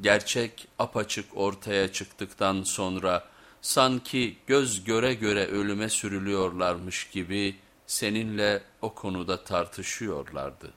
gerçek apaçık ortaya çıktıktan sonra sanki göz göre göre ölüme sürülüyorlarmış gibi seninle o konuda tartışıyorlardı.